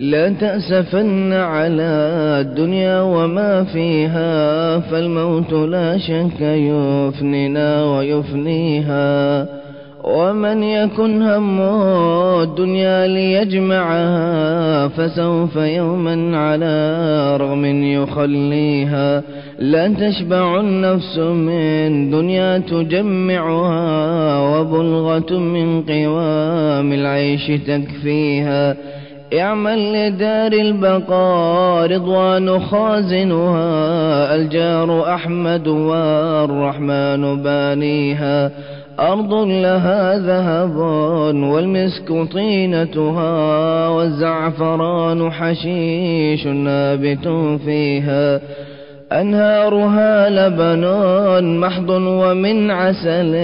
لا تأسفن على الدنيا وما فيها فالموت لا شك يفننا ويفنيها. ومن يكن همه الدنيا ليجمعها فسوف يوما على رغم يخليها. لا تشبع النفس من دنيا تجمعها وبلغة من قوام العيش تكفيها. اعمل لدار البقاء رضوان خازنها الجار أحمد والرحمن بانيها. أرض لها ذهب والمسك طينتها والزعفران حشيش نابت فيها. أنهارها لبن محض ومن عسل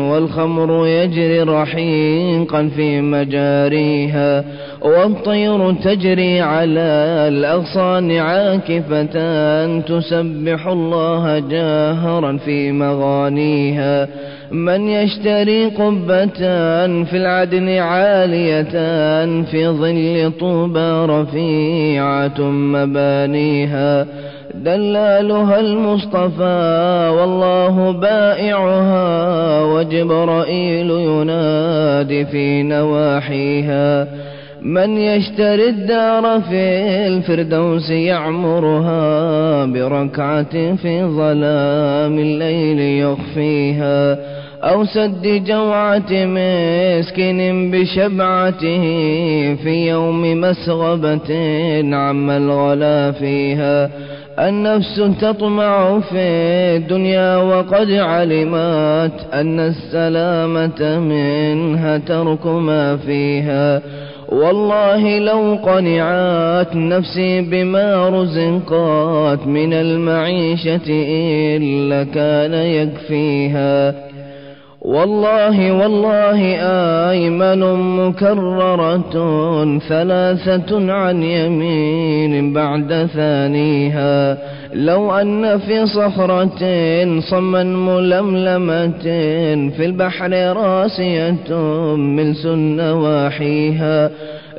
والخمر يجري رحيقا في مجاريها. والطير تجري على الأغصان عاكفة تسبح الله جاهرا في مغانيها. من يشتري قبة في العدن عالية في ظل طوبى رفيعة مبانيها دلالها المصطفى والله بائعها وجبرائيل ينادي في نواحيها. من يشتري الدار في الفردوس يعمرها بركعة في ظلام الليل يخفيها أو سد جوعة مسكين بشبعته في يوم مسغبة عم الغلا فيها. النفس تطمع في الدنيا وقد علمت أن السلامة منها ترك ما فيها. والله لو قنعت نفسي بما رزقت من المعيشة إلا كان يكفيها. والله والله آيمن مكررة ثلاثة عن يمين بعد ثانيها. لو أن في صخرة صما ململمة في البحر راسية ملس نواحيها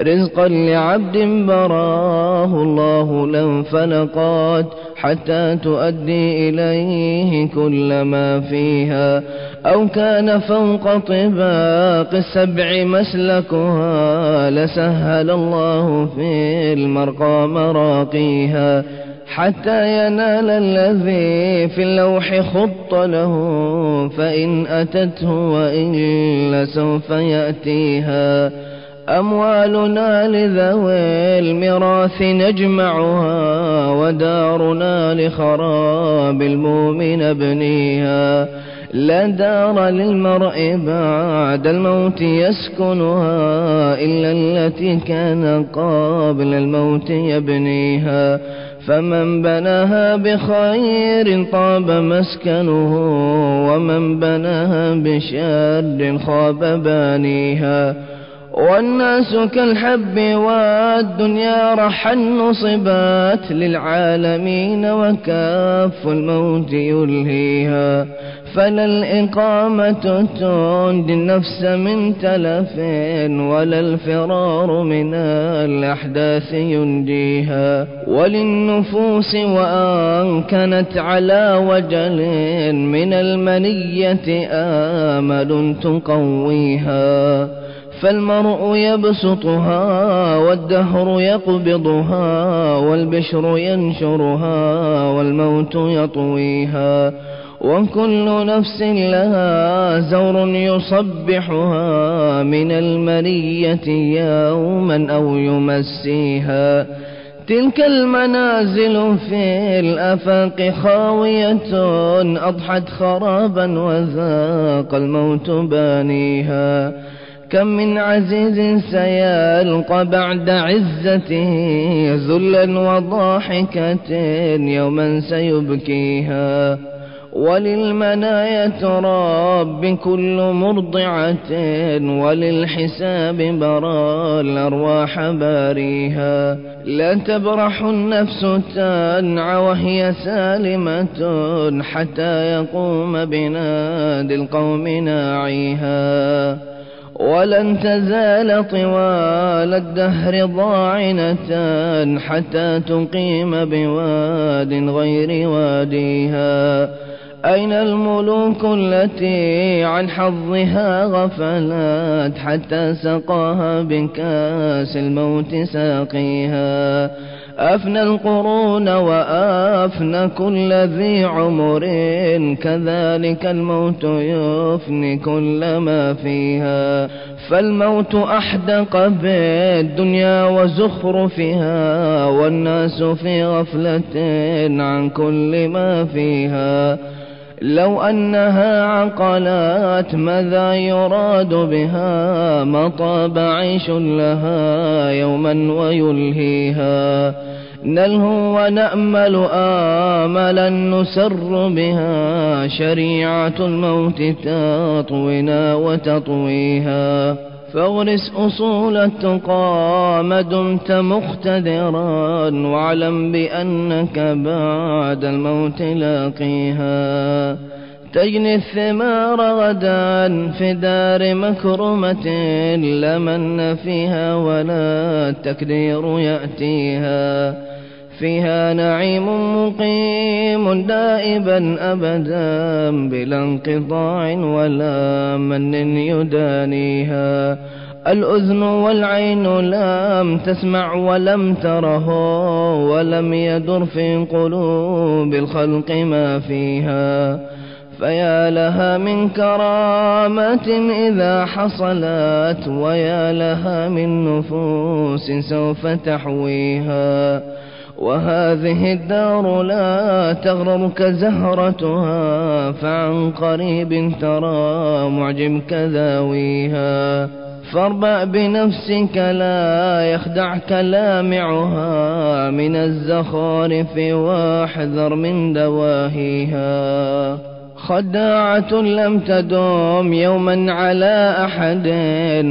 رزقا لعبد براه الله لانفلقت حتى تؤدي إليه كل ما فيها. أو كان فوق طباق السبع مسلكها لسهل الله في المرقى مراقيها حتى ينال الذي في اللوح خط له فإن أتته وإلا سوف يأتيها. أموالنا لذوي الميراث نجمعها ودارنا لخراب المؤمن ابنيها. لا دار للمرء بعد الموت يسكنها إلا التي كان قبل الموت يبنيها. فمن بناها بخير طاب مسكنه ومن بناها بشر خاب بانيها. والناس كالحب والدنيا رحا نصبات للعالمين وكاف الموت يلهيها. فلا الإقامة تنجي النفس من تلف ولا الفرار من الأحداث ينجيها وللنفوس وأن كانت على وجل من المنية آمل تقويها فالمرء يبسطها والدهر يقبضها والبشر ينشرها والموت يطويها وكل نفس لها زور يصبحها من المنية يوما أو يمسيها. تلك المنازل في الأفاق خاوية أضحت خرابا وذاق الموت بانيها. كم من عزيز سيلقى بعد عزته ذلا وضاحكة يوما سيبكيها. وللمنايا تراب كل مرضعة وللحساب برى الأرواح باريها. لا تبرح النفس تنعى وهي سالمة حتى يقوم بنادي القوم ناعيها. ولن تزال طوال الدهر ضاعنة حتى تقيم بواد غير واديها. أين الملوك التي عن حظها غفلت حتى سقاها بكأس الموت ساقيها؟ أفنى القرون وأفنى كل ذي عمر كذلك الموت يفني كل ما فيها. فالموت أحدق بالدنيا وزخرفها والناس في غفلة عن كل ما فيها. لو أنها عقلات ماذا يراد بها ما طاب عيش لها يوما ويلهيها نلهو ونأمل آملا نسر بها شريعة الموت تطوينا وتطويها فاغرس أصول التقى ما دمت مقتدرا واعلم بأنك بعد الموت لاقيها. تجني الثمار غدا في دار مكرمة لمن فيها ولا التكدير يأتيها. فيها نعيم مقيم دائبا أبدا بلا انقطاع ولا من يدانيها. الأذن والعين لم تسمع ولم تره ولم يدر في قلوب الخلق ما فيها. فيا لها من كرامة إذا حصلت ويا لها من نفوس سوف تحويها. وهذه الدار لا تغررك زهرتها فعن قريب ترى معجبك ذاويها فاربأ بنفسك لا يخدعك لامعها من الزخارف واحذر من دواهيها. خداعة لم تدوم يوما على أحد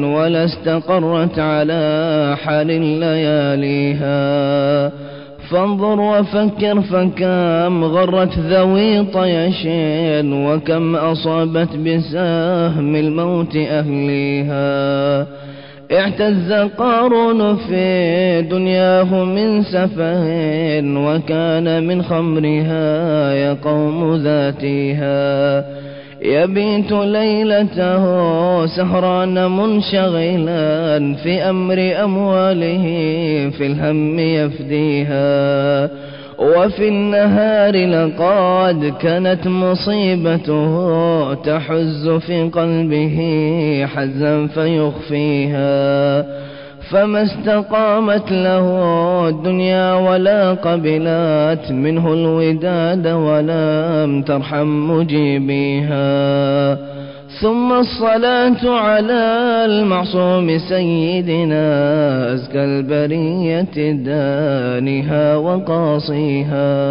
ولا استقرت على حال لياليها. فانظر وفكر فكم غرت ذوي طيش وكم أصابت بسهم الموت أهليها اعتز قارون في دنياه من سفه وكان من خمرها يقوم ذاتها يبيت ليلته سهران منشغلا في أمر أمواله في الهم يفديها. وفي النهار لقد كانت مصيبته تحز في قلبه حزا فيخفيها فما استقامت له الدنيا ولا قبلت منه الوداد ولم ترحم مجيبيها ثم الصلاة على المعصوم سيدنا أزكى البرية دانها وقاصيها.